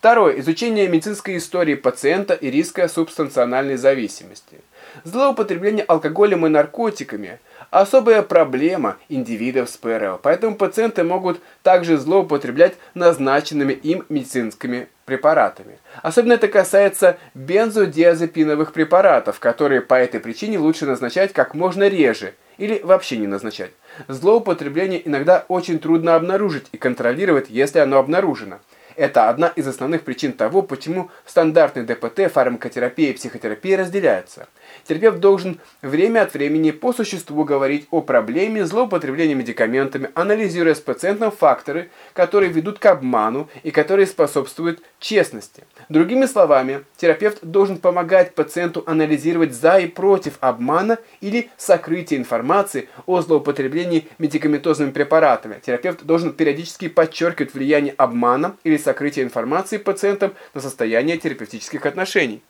Второе. Изучение медицинской истории пациента и риска субстанциональной зависимости. Злоупотребление алкоголем и наркотиками – особая проблема индивидов с ПРЛ, поэтому пациенты могут также злоупотреблять назначенными им медицинскими препаратами. Особенно это касается бензодиазепиновых препаратов, которые по этой причине лучше назначать как можно реже или вообще не назначать. Злоупотребление иногда очень трудно обнаружить и контролировать, если оно обнаружено. Это одна из основных причин того, почему стандартный ДПТ, фармакотерапия и психотерапия разделяются. Терапевт должен время от времени по существу говорить о проблеме злоупотребления медикаментами, анализируя с пациентом факторы, которые ведут к обману и которые способствуют честности. Другими словами, терапевт должен помогать пациенту анализировать за и против обмана или сокрытия информации о злоупотреблении медикаментозными препаратами. Терапевт должен периодически подчеркивать влияние обмана или сокрытия информации пациентам на состояние терапевтических отношений.